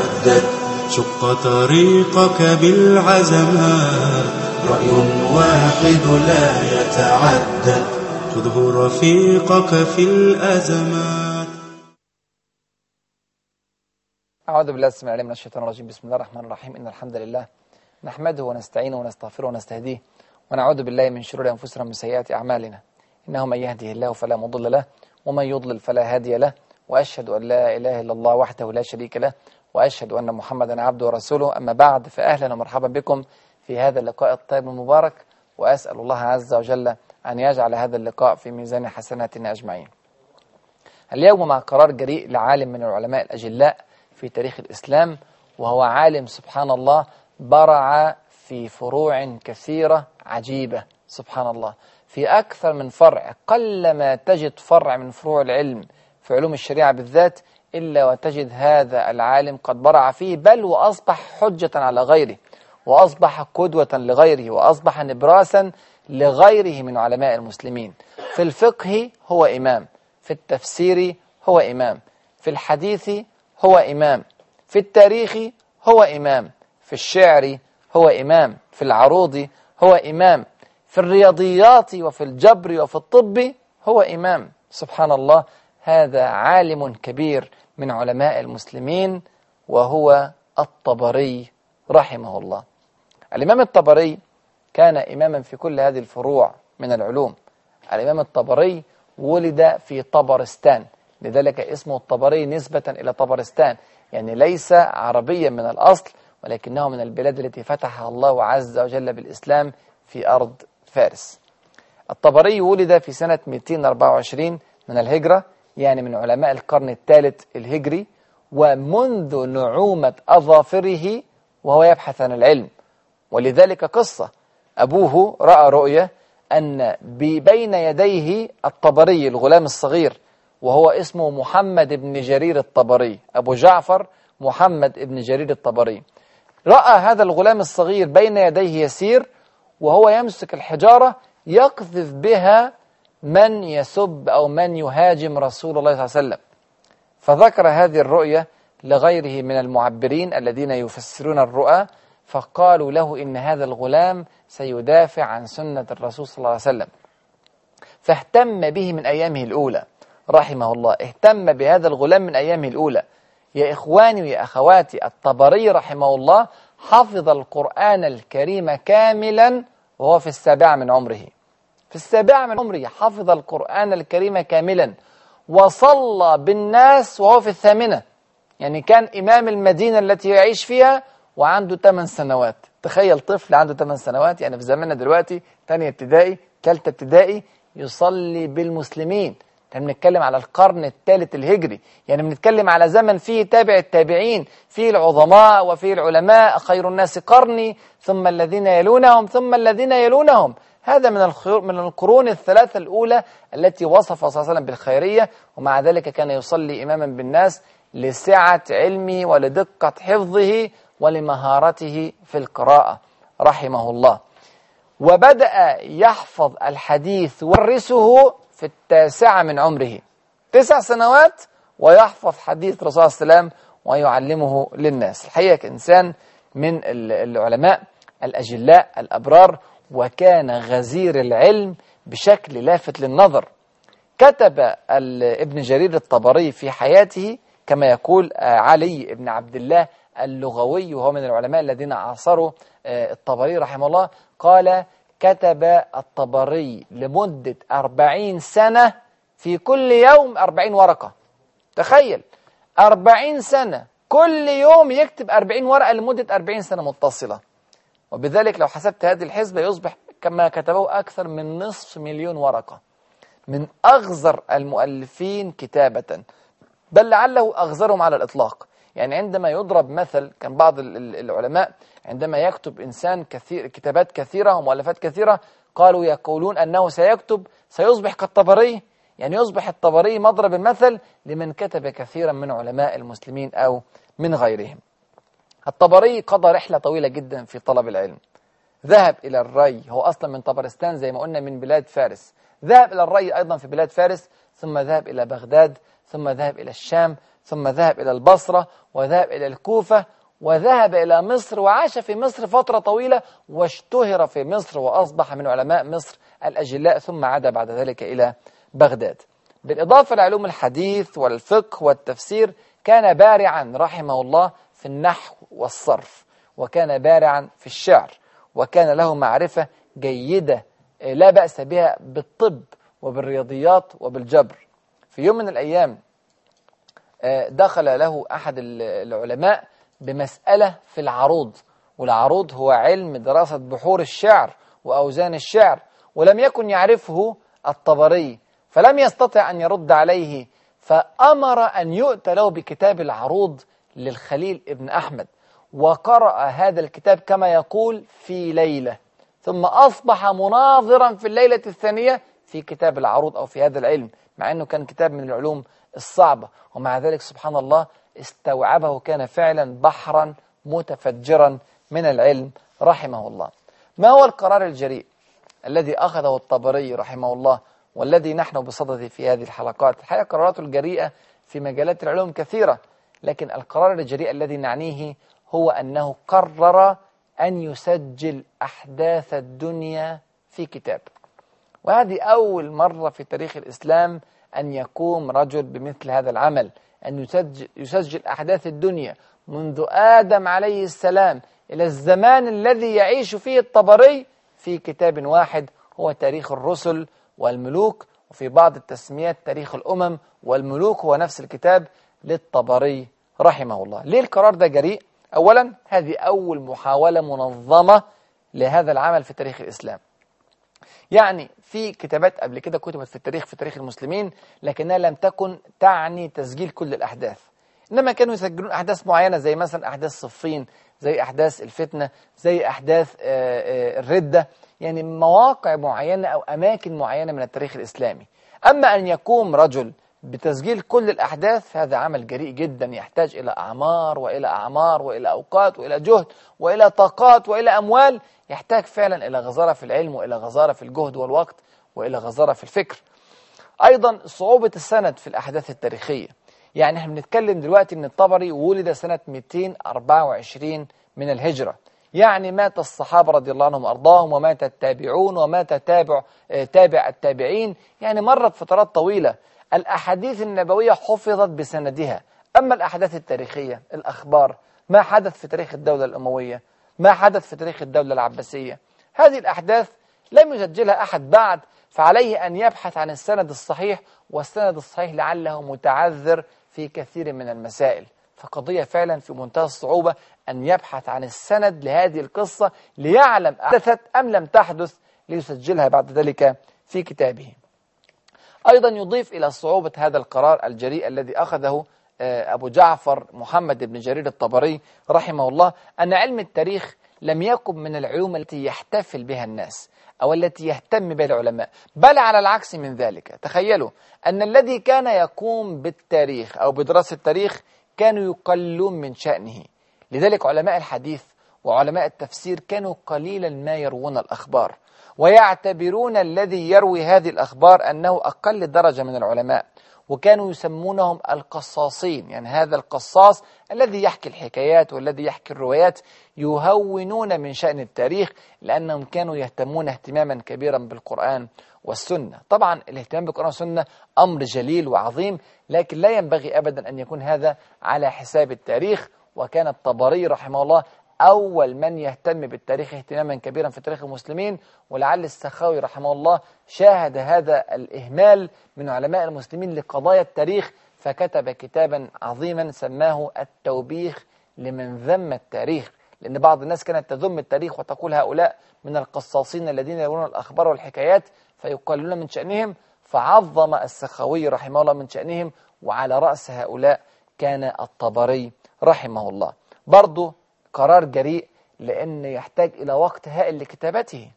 يتردد شق طريقك بالعزمات رأي واحد لا يتعدد. خذه رفيقك في الأزمات أعوذ بالله السميع العليم من الشيطان الرجيم. بسم الله الرحمن الرحيم. إن الحمد لله نحمده ونستعينه ونستغفره ونستهديه ونعوذ بالله من شرور أنفسنا ومن سيئات أعمالنا. إنه من يهده الله فلا مضل له ومن يضلل فلا هادي له وأشهد أن لا إله إلا الله وحده لا شريك له وأشهد أن محمدا عبده ورسوله. أما بعد فأهلا ومرحبا بكم في هذا اللقاء الطيب المبارك وأسأل الله عز وجل أن يجعل هذا اللقاء في ميزان حسناتنا أجمعين. اليوم مع قرار جريء لعالم من العلماء الأجلاء في تاريخ الإسلام وهو عالم سبحان الله برع في فروع كثيرة عجيبة سبحان الله. في أكثر من فرع قلما تجد فرع من فروع العلم في علوم الشريعة بالذات إلا وتجد هذا العالم قد برع فيه بل وأصبح حجة على غيره وأصبح قدوة لغيره وأصبح نبراسا لغيره من علماء المسلمين. في الفقه هو إمام في التفسير هو إمام في الحديث هو إمام في التاريخ هو إمام في الشعر هو إمام في العروض هو إمام في الرياضيات وفي الجبر وفي الطب هو إمام. سبحان الله هذا عالم كبير من علماء المسلمين وهو الطبري رحمه الله. الإمام الطبري كان إماما في كل هذه الفروع من العلوم. الإمام الطبري ولد في طبرستان لذلك اسمه الطبري نسبة إلى طبرستان. يعني ليس عربيا من الأصل ولكنه من البلاد التي فتحها الله عز وجل بالإسلام في أرض فارس. الطبري ولد في سنة 224 من الهجرة يعني من علماء القرن الثالث الهجري ومنذ نعومة أظافره وهو يبحث عن العلم. ولذلك قصة. أبوه رأى رؤية أن بين يديه الطبري الغلام الصغير وهو اسمه محمد بن جرير الطبري أبو جعفر محمد بن جرير الطبري. رأى هذا الغلام الصغير بين يديه يسير وهو يمسك الحجارة يقذف بها من يسب أو من يهاجم رسول الله صلى الله عليه وسلم. فذكر هذه الرؤية لغيره من المعبرين الذين يفسرون الرؤى فقالوا له إن هذا الغلام سيدافع عن سنة الرسول صلى الله عليه وسلم. فاهتم به من أيامه الأولى رحمه الله. اهتم بهذا الغلام من أيامه الأولى. يا إخواني ويا أخواتي الطبري رحمه الله حفظ القرآن الكريم كاملا وهو في السابعة من عمره. في السابعة من عمره حفظ القرآن الكريم كاملا وصلى بالناس وهو في الثامنة. يعني كان إمام المدينة التي يعيش فيها وعنده 8 سنوات. تخيل طفل عنده 8 سنوات يعني في زماننا دلوقتي ثانية ابتدائي ثالثة ابتدائي يصلي بالمسلمين. إحنا بنتكلم على القرن الثالث الهجري. يعني بنتكلم على زمن فيه تابع التابعين فيه العظماء وفيه العلماء خير الناس قرني ثم الذين يلونهم ثم الذين يلونهم. هذا من من القرون الثلاثة الأولى التي وصف صلى الله عليه وسلم بالخيرية ومع ذلك كان يصلي إماما بالناس لسعة علمه ولدقة حفظه ولمهارته في القراءة رحمه الله. وبدأ يحفظ الحديث ورثه في التاسعة من عمره. تسع سنوات ويحفظ حديث الرسول صلى الله عليه وسلم ويعلمه للناس. الحقيقة إنسان من العلماء الأجلاء الأبرار وكان غزير العلم بشكل لافت للنظر. كتب ابن جرير الطبري في حياته كما يقول علي بن عبد الله اللغوي وهو من العلماء الذين عاصروا الطبري رحمه الله. قال كتب الطبري لمدة أربعين سنة في كل يوم أربعين ورقة. تخيل أربعين سنة كل يوم يكتب أربعين ورقة لمدة أربعين سنة متصلة. وبذلك لو حسبت هذه الحسبة يصبح كما كتبه أكثر من نصف مليون ورقة. من أغزر المؤلفين كتابة. بل لعله أغزرهم على الإطلاق. يعني عندما يضرب مثل كان بعض العلماء عندما يكتب إنسان كثير كتابات كثيرة ومؤلفات كثيرة قالوا يقولون أنه سيكتب سيصبح كالطبري. يعني يصبح الطبري مضرب المثل لمن كتب كثيرا من علماء المسلمين أو من غيرهم. الطبري قضى رحلة طويلة جدا في طلب العلم. ذهب إلى الري هو أصلا من طبرستان زي ما قلنا من بلاد فارس. ذهب إلى الري أيضا في بلاد فارس ثم ذهب إلى بغداد ثم ذهب إلى الشام ثم ذهب إلى البصرة وذهب إلى الكوفة وذهب إلى مصر وعاش في مصر فترة طويلة واشتهر في مصر وأصبح من علماء مصر الأجلاء ثم عاد بعد ذلك إلى بغداد. بالإضافة لعلوم الحديث والفقه والتفسير كان بارعا رحمه الله في النحو والصرف وكان بارعا في الشعر وكان له معرفة جيدة لا بأس بها بالطب وبالرياضيات وبالجبر. في يوم من الأيام دخل له أحد العلماء بمسألة في العروض والعروض هو علم دراسة بحور الشعر وأوزان الشعر ولم يكن يعرفه الطبري فلم يستطع أن يرد عليه فأمر أن يؤتى له بكتاب العروض للخليل ابن أحمد وقرأ هذا الكتاب كما يقول في ليلة ثم أصبح مناظرا في الليلة الثانية في كتاب العروض أو في هذا العلم مع أنه كان كتاب من العلوم الصعبة ومع ذلك سبحان الله استوعبه كان فعلا بحرا متفجرا من العلم رحمه الله. ما هو القرار الجريء الذي أخذه الطبري رحمه الله والذي نحن بصدده في هذه الحلقات؟ الحقيقة قراراته الجريئة في مجالات العلوم كثيرة لكن القرار الجريء الذي نعنيه هو أنه قرر أن يسجل أحداث الدنيا في كتاب. وهذه أول مرة في تاريخ الإسلام أن يقوم رجل بمثل هذا العمل أن يسجل, أحداث الدنيا منذ آدم عليه السلام إلى الزمان الذي يعيش فيه الطبري في كتاب واحد هو تاريخ الرسل والملوك وفي بعض التسميات تاريخ الأمم والملوك هو نفس الكتاب للطبري رحمه الله. ليه القرار ده جريء؟ أولا هذه أول محاولة منظمة لهذا العمل في تاريخ الإسلام. يعني في كتابات قبل كده كتبت في التاريخ في تاريخ المسلمين لكنها لم تكن تعني تسجيل كل الأحداث. إنما كانوا يسجلون أحداث معينة زي مثلا أحداث صفين زي أحداث الفتنة زي أحداث الردة. يعني مواقع معينة أو أماكن معينة من التاريخ الإسلامي. أما أن يقوم رجل بتسجيل كل الأحداث هذا عمل جريء جدا يحتاج إلى أعمار وإلى أعمار وإلى أوقات وإلى جهد وإلى طاقات وإلى أموال يحتاج فعلا إلى غزارة في العلم وإلى غزارة في الجهد والوقت وإلى غزارة في الفكر. أيضا صعوبة السند في الأحداث التاريخية. يعني إحنا بنتكلم دلوقتي إن الطبري ولد سنة 224 من الهجرة. يعني مات الصحابة رضي الله عنهم وأرضاهم ومات التابعون ومات تابع تابع التابعين. يعني مرت فترات طويلة. الأحاديث النبوية حفظت بسندها. أما الأحداث التاريخية الأخبار ما حدث في تاريخ الدولة الأموية ما حدث في تاريخ الدولة العباسية. هذه الأحداث لم يسجلها أحد بعد فعليه أن يبحث عن السند الصحيح والسند الصحيح لعله متعذر في كثير من المسائل. فقضية فعلا في منتهى الصعوبة أن يبحث عن السند لهذه القصة ليعلم حدثت أم لم تحدث ليسجلها بعد ذلك في كتابه. أيضا يضيف إلى صعوبة هذا القرار الجريء الذي أخذه أبو جعفر محمد بن جرير الطبري رحمه الله أن علم التاريخ لم يكن من العلوم التي يحتفل بها الناس أو التي يهتم بها العلماء بل على العكس من ذلك. تخيلوا أن الذي كان يقوم بالتاريخ أو بدراسة التاريخ كانوا يقلون من شأنه. لذلك علماء الحديث وعلماء التفسير كانوا قليلا ما يروون الأخبار. ويعتبرون الذي يروي هذه الأخبار أنه أقل درجة من العلماء. وكانوا يسمونهم القصاصين. يعني هذا القصاص الذي يحكي الحكايات والذي يحكي الروايات يهونون من شأن التاريخ لأنهم كانوا يهتمون اهتماما كبيرا بالقرآن والسنة. طبعا الاهتمام بالقرآن والسنة أمر جليل وعظيم لكن لا ينبغي أبدا أن يكون هذا على حساب التاريخ. وكان الطبري رحمه الله أول من يهتم بالتاريخ اهتماما كبيرا في تاريخ المسلمين ولعل السخاوي رحمه الله شاهد هذا الإهمال من علماء المسلمين لقضايا التاريخ فكتب كتابا عظيما سماه التوبيخ لمن ذم التاريخ. لأن بعض الناس كانت تذم التاريخ وتقول هؤلاء من القصاصين الذين يرون الأخبار والحكايات فيقللون من شأنهم. فعظم السخاوي رحمه الله من شأنهم وعلى رأس هؤلاء كان الطبري رحمه الله. برضه قرار جريء لأن يحتاج إلى وقت هائل لكتابته.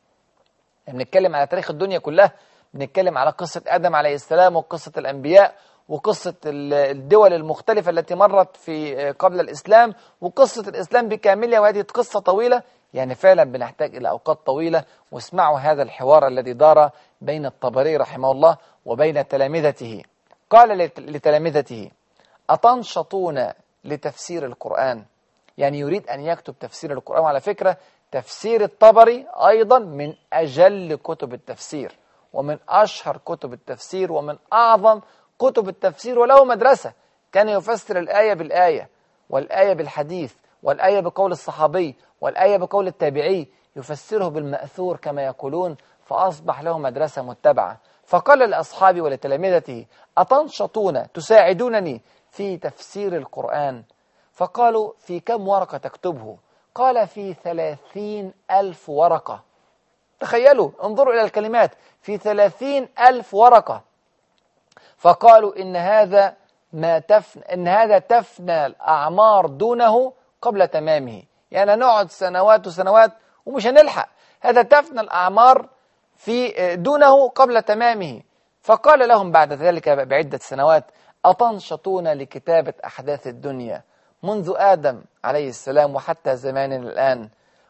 بنتكلم على تاريخ الدنيا كلها بنتكلم على قصة آدم عليه السلام وقصة الأنبياء وقصة الدول المختلفة التي مرت في قبل الإسلام وقصة الإسلام بكاملها وهذه قصة طويلة. يعني فعلا بنحتاج إلى أوقات طويلة. واسمعوا هذا الحوار الذي دار بين الطبري رحمه الله وبين تلامذته. قال لت- لتلامذته أتنشطون لتفسير القرآن؟ يعني يريد أن يكتب تفسير القرآن. وعلى فكرة تفسير الطبري أيضا من أجل كتب التفسير ومن أشهر كتب التفسير ومن أعظم كتب التفسير وله مدرسة. كان يفسر الآية بالآية والآية بالحديث والآية بقول الصحابي والآية بقول التابعي. يفسره بالمأثور كما يقولون فأصبح له مدرسة متبعة. فقال لأصحابي ولتلامذته أتنشطون؟ تساعدونني في تفسير القرآن؟ فقالوا في كم ورقة تكتبه؟ قال في ثلاثين ألف ورقة. تخيلوا انظروا إلى الكلمات في ثلاثين ألف ورقة. فقالوا إن هذا ما تفن إن هذا تفنى الأعمار دونه قبل تمامه. يعني نقعد سنوات وسنوات ومش هنلحق. هذا تفنى الأعمار في دونه قبل تمامه. فقال لهم بعد ذلك بعدة سنوات أتنشطون لكتابة أحداث الدنيا؟ منذ آدم عليه السلام وحتى زماننا الآن.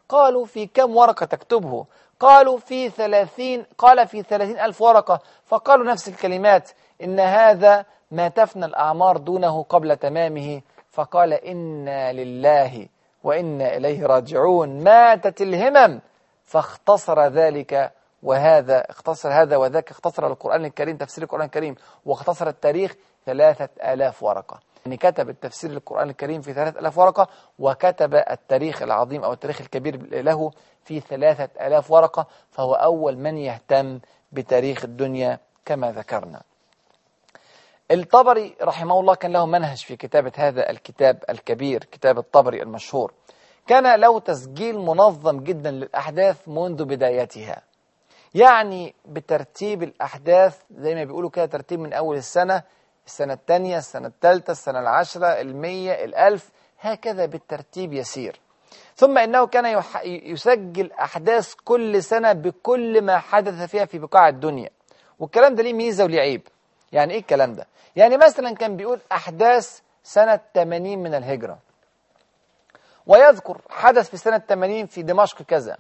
قالوا في كم ورقة تكتبه؟ قالوا في ثلاثين قال في ثلاثين ألف ورقة. فقالوا نفس الكلمات إن هذا ما تفنى الأعمار دونه قبل تمامه. فقال إنا لله وإنا إليه راجعون. ماتت الهمم فاختصر ذلك وهذا اختصر هذا وذاك اختصر القرآن الكريم تفسير القرآن الكريم واختصر التاريخ ثلاثة آلاف ورقة. يعني كتب التفسير القرآن الكريم في ثلاثة آلاف ورقة وكتب التاريخ العظيم أو التاريخ الكبير له في ثلاثة آلاف ورقة فهو أول من يهتم بتاريخ الدنيا كما ذكرنا. الطبري رحمه الله كان له منهج في كتابة هذا الكتاب الكبير كتاب الطبري المشهور. كان له تسجيل منظم جدا للأحداث منذ بدايتها. يعني بترتيب الأحداث زي ما بيقولوا كده ترتيب من أول السنة السنة الثانية السنة الثالثة السنة العشرة المية الألف هكذا بالترتيب يسير. ثم إنه كان. يسجل أحداث كل سنة بكل ما حدث فيها في بقاع الدنيا. والكلام ده ليه ميزة وليه عيب؟ يعني إيه الكلام ده؟ يعني مثلا كان بيقول أحداث سنة 80 من الهجرة. ويذكر حدث في سنة 80 في دمشق كذا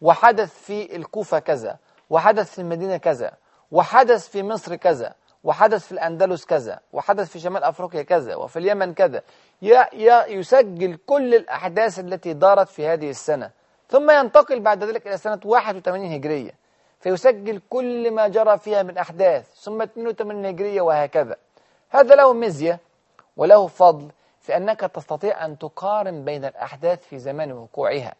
وحدث في الكوفة كذا وحدث في المدينة كذا وحدث في مصر كذا وحدث في الأندلس كذا وحدث في شمال أفريقيا كذا وفي اليمن كذا. يسجل كل الأحداث التي دارت في هذه السنة. ثم ينتقل بعد ذلك إلى سنة 81 هجرية. فيسجل كل ما جرى فيها من أحداث ثم 82 هجرية وهكذا. هذا له مزية وله فضل في أنك تستطيع أن تقارن بين الأحداث في زمان وقوعها.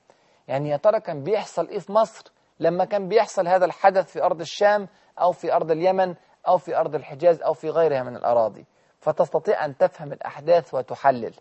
يعني يا ترى كان بيحصل إيه في مصر لما كان بيحصل هذا الحدث في أرض الشام أو في أرض اليمن أو في أرض الحجاز أو في غيرها من الأراضي. فتستطيع أن تفهم الأحداث وتحلل.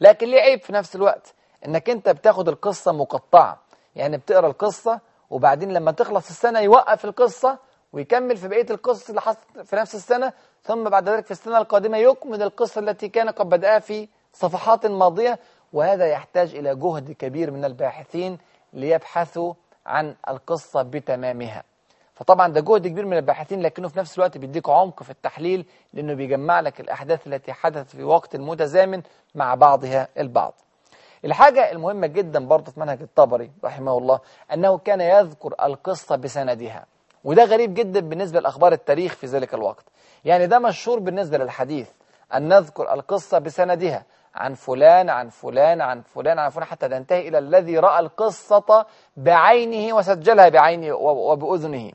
لكن ليه عيب في نفس الوقت؟ أنك أنت بتاخد القصة مقطعة. يعني بتقرأ القصة وبعدين لما تخلص السنة يوقف القصة ويكمل في بقية القصص اللي حصلت في نفس السنة ثم بعد ذلك في السنة القادمة يكمل القصة التي كان قد بدأها في صفحات ماضية. وهذا يحتاج إلى جهد كبير من الباحثين ليبحثوا عن القصة بتمامها. فطبعا ده جهد كبير من الباحثين لكنه في نفس الوقت بيديك عمق في التحليل لأنه بيجمع لك الأحداث التي حدثت في وقت متزامن مع بعضها البعض. الحاجة المهمة جدا برضه في منهج الطبري رحمه الله أنه كان يذكر القصة بسندها. وده غريب جدا بالنسبة لأخبار التاريخ في ذلك الوقت. يعني ده مشهور بالنسبة للحديث أن نذكر القصة بسندها. عن فلان عن فلان عن فلان عن فلان حتى تنتهي إلى الذي رأى القصة بعينه وسجلها بعينه وبأذنه.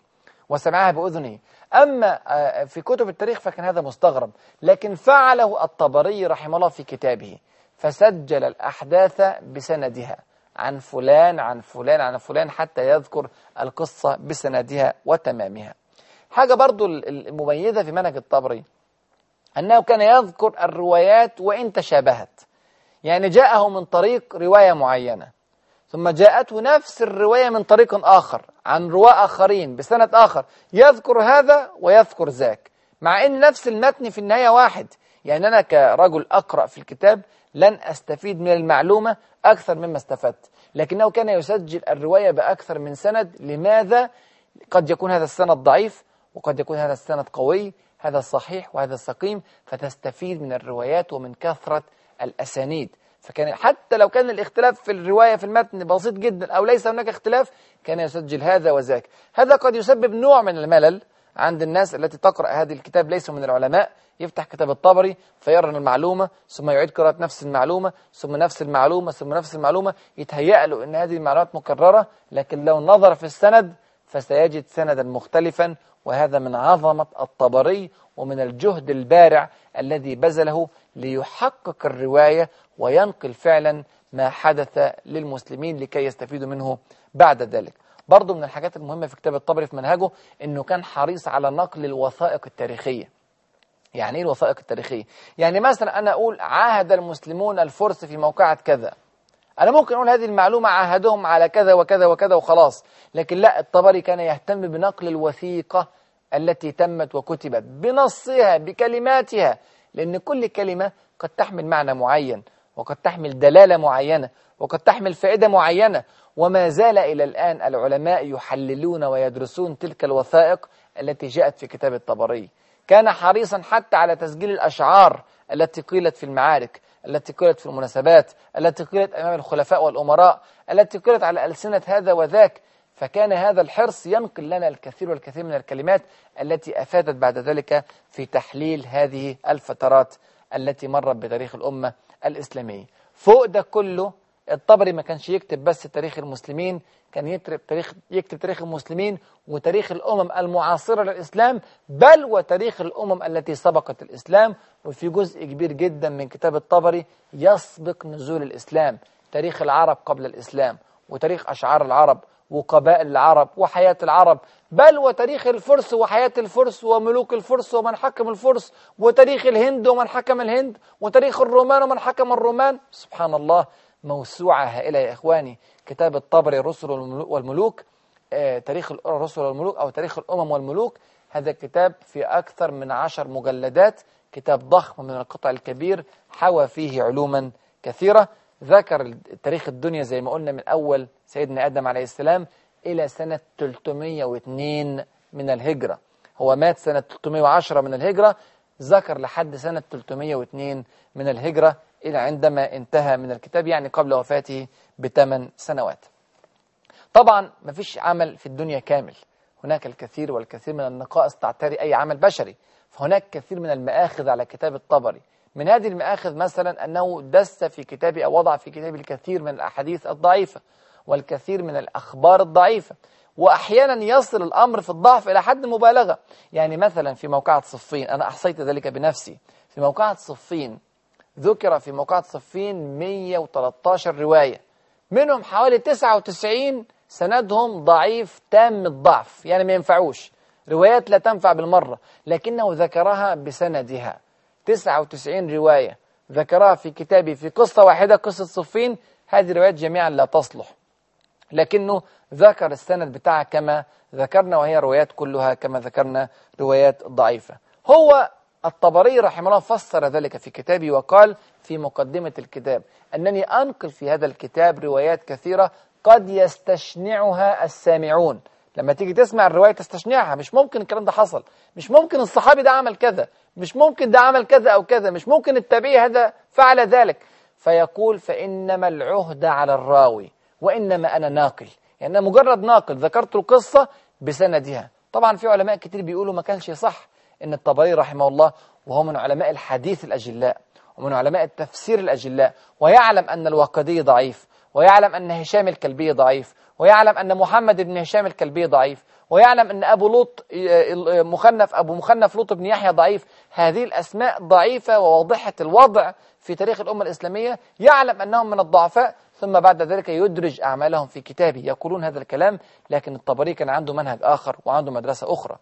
وسمعها بأذنه. أما في كتب التاريخ فكان هذا مستغرب. لكن فعله الطبري رحمه الله في كتابه. فسجل الأحداث بسندها. عن فلان عن فلان عن فلان حتى يذكر القصة بسندها وتمامها. حاجة برضو المميزة في منهج الطبري. أنه كان يذكر الروايات وإن تشابهت. يعني جاءه من طريق رواية معينة. ثم جاءته نفس الرواية من طريق آخر عن رواة آخرين بسند آخر يذكر هذا ويذكر ذاك مع أن نفس المتن في النهاية واحد. يعني أنا كرجل أقرأ في الكتاب لن أستفيد من المعلومة أكثر مما استفدت لكنه كان يسجل الرواية بأكثر من سند. لماذا؟ قد يكون هذا السند ضعيف وقد يكون هذا السند قوي هذا صحيح وهذا سقيم فتستفيد من الروايات ومن كثرة الأسانيد. فكان حتى لو كان الاختلاف في الرواية في المتن بسيط جدا أو ليس هناك اختلاف كان يسجل هذا وذاك. هذا قد يسبب نوع من الملل عند الناس التي تقرأ هذه الكتاب ليسوا من العلماء. يفتح كتاب الطبري فيرى المعلومة ثم يعيد قراءة نفس المعلومة ثم نفس المعلومة ثم نفس المعلومة. يتهيأ له أن هذه المعلومات مكررة لكن لو نظر في السند فسيجد سندا مختلفا وهذا من عظمة الطبري ومن الجهد البارع الذي بذله ليحقق الرواية وينقل فعلا ما حدث للمسلمين لكي يستفيدوا منه بعد ذلك. برضو من الحاجات المهمة في كتاب الطبري في منهجه أنه كان حريص على نقل الوثائق التاريخية. يعني إيه الوثائق التاريخية؟ يعني مثلا أنا أقول عاهد المسلمون الفرس في موقعة كذا. أنا ممكن أقول هذه المعلومة عاهدهم على كذا وكذا وكذا وخلاص. لكن لا الطبري كان يهتم بنقل الوثيقة التي تمت وكتبت بنصها بكلماتها لأن كل كلمة قد تحمل معنى معين وقد تحمل دلالة معينة وقد تحمل فائدة معينة. وما زال إلى الآن العلماء يحللون ويدرسون تلك الوثائق التي جاءت في كتاب الطبري. كان حريصا حتى على تسجيل الأشعار التي قيلت في المعارك التي قيلت في المناسبات التي قيلت أمام الخلفاء والأمراء التي قيلت على ألسنة هذا وذاك. فكان هذا الحرص ينقل لنا الكثير والكثير من الكلمات التي أفادت بعد ذلك في تحليل هذه الفترات التي مرت بتاريخ الأمة الإسلامية. فوق ده كله الطبري ما كانش يكتب بس تاريخ المسلمين كان يكتب تاريخ يكتب تاريخ المسلمين وتاريخ الأمم المعاصرة للإسلام بل وتاريخ الأمم التي سبقت الإسلام وفي جزء كبير جدا من كتاب الطبري يسبق نزول الإسلام تاريخ العرب قبل الإسلام وتاريخ أشعار العرب وقبائل العرب وحياة العرب بل وتاريخ الفرس وحياة الفرس وملوك الفرس ومن حكم الفرس وتاريخ الهند ومن حكم الهند وتاريخ الرومان ومن حكم الرومان. سبحان الله موسوعة هائلة يا إخواني كتاب الطبري الرسل والملوك آه تاريخ الرسل والملوك أو تاريخ الأمم والملوك. هذا الكتاب في أكثر من عشر مجلدات كتاب ضخم من القطع الكبير حوى فيه علوما كثيرة. ذكر تاريخ الدنيا زي ما قلنا من أول سيدنا آدم عليه السلام إلى سنة 302 من الهجرة. هو مات سنة 310 من الهجرة ذكر لحد سنة 302 من الهجرة إلى عندما انتهى من الكتاب يعني قبل وفاته بثمان سنوات. طبعا ما فيش عمل في الدنيا كامل. هناك الكثير والكثير من النقائص تعتري أي عمل بشري. فهناك كثير من المآخذ على كتاب الطبري. من هذه المآخذ مثلا أنه دس في كتابه أو وضع في كتابه الكثير من الأحاديث الضعيفة والكثير من الأخبار الضعيفة وأحيانا يصل الأمر في الضعف إلى حد مبالغة. يعني مثلا في موقعة صفين أنا أحصيت ذلك بنفسي. في موقعة صفين ذكر في موقعة صفين 113 رواية. منهم حوالي 99 سندهم ضعيف تام الضعف يعني ما ينفعوش. روايات لا تنفع بالمرة لكنه ذكرها بسندها. 99 رواية ذكرها في كتابه في قصة واحدة قصة صفين. هذه الروايات جميعا لا تصلح. لكنه ذكر السند بتاعها كما ذكرنا وهي روايات كلها كما ذكرنا روايات ضعيفة. هو الطبري رحمه الله فسر ذلك في كتابه وقال في مقدمة الكتاب أنني أنقل في هذا الكتاب روايات كثيرة قد يستشنعها السامعون. لما تيجي تسمع الرواية تستشنعها مش ممكن الكلام ده حصل مش ممكن الصحابي ده عمل كذا. مش ممكن ده عمل كذا أو كذا مش ممكن التابعي هذا فعل ذلك. فيقول فإنما العهد على الراوي وإنما أنا ناقل. يعني أنا مجرد ناقل ذكرت القصة بسندها. طبعا في علماء كتير بيقولوا ما كانش صح إن الطبري رحمه الله وهو من علماء الحديث الأجلاء ومن علماء التفسير الأجلاء ويعلم أن الواقدي ضعيف ويعلم أن هشام الكلبي ضعيف ويعلم أن محمد بن هشام الكلبي ضعيف ويعلم أن أبو لوط مخنف أبو مخنف لوط بن يحيى ضعيف. هذه الأسماء ضعيفة وواضحة الوضع في تاريخ الأمة الإسلامية. يعلم أنهم من الضعفاء ثم بعد ذلك يدرج أعمالهم في كتابه. يقولون هذا الكلام لكن الطبري كان عنده منهج آخر وعنده مدرسة أخرى.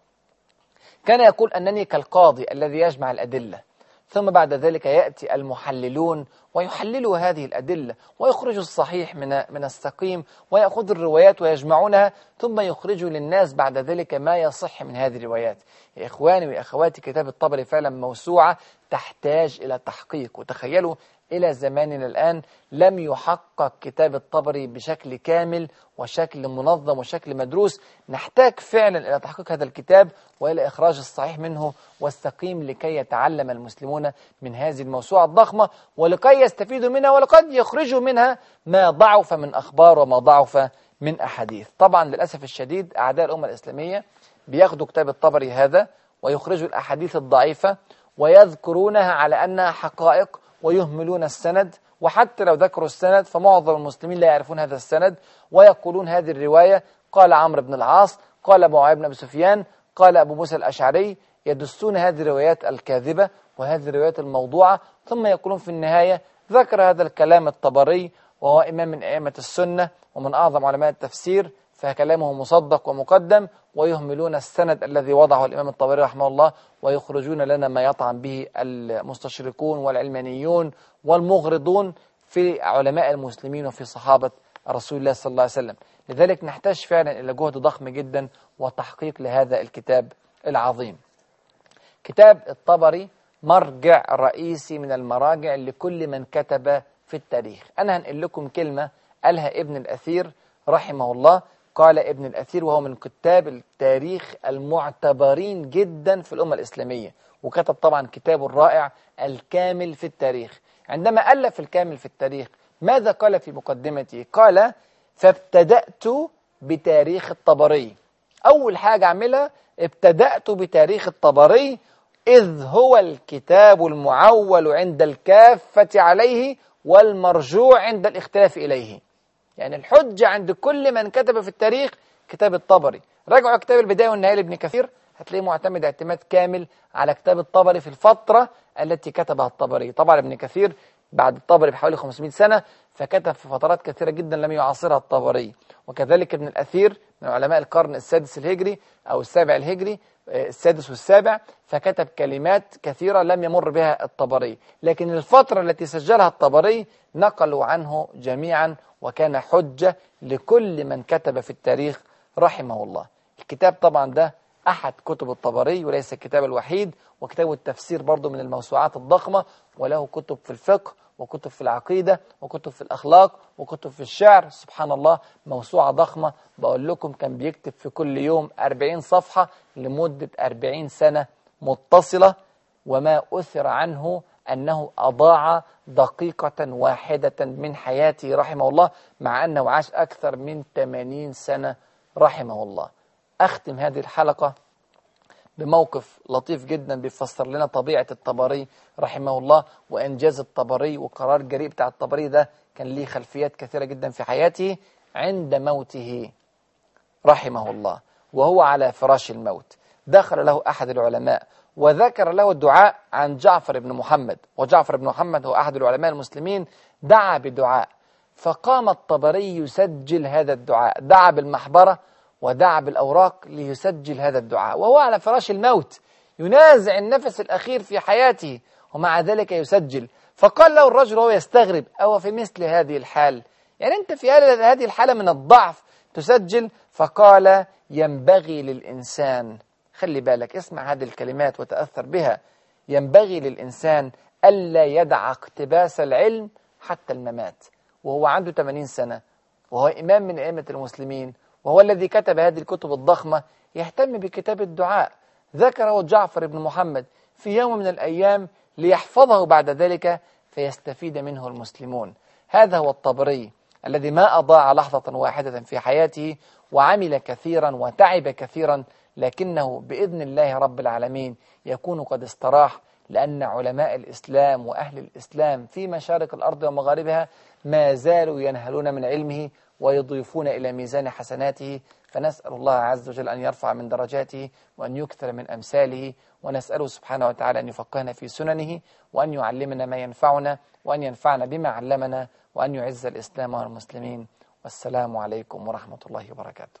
كان يقول أنني كالقاضي الذي يجمع الأدلة. ثم بعد ذلك يأتي المحللون ويحللوا هذه الأدلة ويخرجوا الصحيح من من السقيم ويأخذوا الروايات ويجمعونها ثم يخرجوا للناس بعد ذلك ما يصح من هذه الروايات. يا إخواني وأخواتي كتاب الطبري فعلا موسوعة تحتاج إلى تحقيق. وتخيلوا إلى زماننا الآن لم يحقق كتاب الطبري بشكل كامل وشكل منظم وشكل مدروس. نحتاج فعلا إلى تحقيق هذا الكتاب وإلى إخراج الصحيح منه والسقيم لكي يتعلم المسلمون من هذه الموسوعة الضخمة ولكي يستفيدوا منها ولقد يخرجوا منها ما ضعف من أخبار وما ضعف من أحاديث. طبعا للأسف الشديد أعداء الأمة الإسلامية بياخدوا كتاب الطبري هذا ويخرجوا الأحاديث الضعيفة ويذكرونها على أنها حقائق ويهملون السند. وحتى لو ذكروا السند فمعظم المسلمين لا يعرفون هذا السند ويقولون هذه الرواية. قال عمرو بن العاص قال معاوية بن أبي سفيان قال أبو موسى الأشعري يدسون هذه الروايات الكاذبة وهذه الروايات الموضوعة ثم يقولون في النهاية ذكر هذا الكلام الطبري وهو إمام من أئمة السنة ومن أعظم علماء التفسير فكلامه مصدق ومقدم ويهملون السند الذي وضعه الإمام الطبري رحمه الله ويخرجون لنا ما يطعن به المستشرقون والعلمانيون والمغرضون في علماء المسلمين وفي صحابة رسول الله صلى الله عليه وسلم. لذلك نحتاج فعلا إلى جهد ضخم جدا وتحقيق لهذا الكتاب العظيم. كتاب الطبري مرجع رئيسي من المراجع لكل من كتب في التاريخ. أنا هنقل لكم كلمة قالها ابن الأثير رحمه الله. قال ابن الأثير وهو من كتاب التاريخ المعتبرين جدا في الأمة الإسلامية وكتب طبعا كتابه الرائع الكامل في التاريخ. عندما ألف الكامل في التاريخ ماذا قال في مقدمته؟ قال فابتدأت بتاريخ الطبري. أول حاجة أعملها ابتدأت بتاريخ الطبري إذ هو الكتاب المعول عند الكافة عليه والمرجوع عند الاختلاف إليه. يعني الحجة عند كل من كتب في التاريخ كتاب الطبري. راجعوا كتاب البداية والنهاية لابن كثير هتلاقيه معتمد اعتماد كامل على كتاب الطبري في الفترة التي كتبها الطبري. طبعا ابن كثير بعد الطبري بحوالي 500 سنة فكتب في فترات كثيرة جدا لم يعاصرها الطبري. وكذلك ابن الأثير من علماء القرن السادس الهجري أو السابع الهجري السادس والسابع فكتب كلمات كثيرة لم يمر بها الطبري. لكن الفترة التي سجلها الطبري نقلوا عنه جميعا وكان حجة لكل من كتب في التاريخ رحمه الله. الكتاب طبعا ده أحد كتب الطبري وليس الكتاب الوحيد وكتاب التفسير برضه من الموسوعات الضخمة وله كتب في الفقه وكتب في العقيدة وكتب في الأخلاق وكتب في الشعر سبحان الله موسوعة ضخمة. بقول لكم كان بيكتب في كل يوم 40 صفحة لمدة 40 سنة متصلة وما أثر عنه أنه أضاع دقيقة واحدة من حياته رحمه الله مع أنه عاش أكثر من 80 سنة رحمه الله. أختم هذه الحلقة بموقف لطيف جدا بيفسر لنا طبيعة الطبري رحمه الله وإنجاز الطبري وقرار الجريء بتاع الطبري ده كان ليه خلفيات كثيرة جدا في حياته عند موته رحمه الله وهو على فراش الموت. دخل له أحد العلماء وذكر له الدعاء عن جعفر بن محمد وجعفر بن محمد هو أحد العلماء المسلمين دعا بدعاء. فقام الطبري يسجل هذا الدعاء دعا بالمحبرة ودعا بالأوراق ليسجل هذا الدعاء. وهو على فراش الموت ينازع النفس الأخير في حياته ومع ذلك يسجل. فقال له الرجل وهو يستغرب أو في مثل هذه الحال؟ يعني أنت في هذه الحالة من الضعف تسجل؟ فقال ينبغي للإنسان خلي بالك اسمع هذه الكلمات وتأثر بها. ينبغي للإنسان ألا يدع اقتباس العلم حتى الممات. وهو عنده 80 سنة وهو إمام من أئمة المسلمين وهو الذي كتب هذه الكتب الضخمة يهتم بكتاب الدعاء. ذكره جعفر بن محمد في يوم من الأيام ليحفظه بعد ذلك فيستفيد منه المسلمون. هذا هو الطبري الذي ما أضاع لحظة واحدة في حياته وعمل كثيرا وتعب كثيرا لكنه بإذن الله رب العالمين يكون قد استراح لأن علماء الإسلام وأهل الإسلام في مشارق الأرض ومغاربها ما زالوا ينهلون من علمه ويضيفون إلى ميزان حسناته فنسأل الله عز وجل أن يرفع من درجاته وأن يكثر من أمثاله ونسأله سبحانه وتعالى أن يفقهنا في سننه وأن يعلمنا ما ينفعنا وأن ينفعنا بما علمنا وأن يعز الإسلام والمسلمين. والسلام عليكم ورحمة الله وبركاته.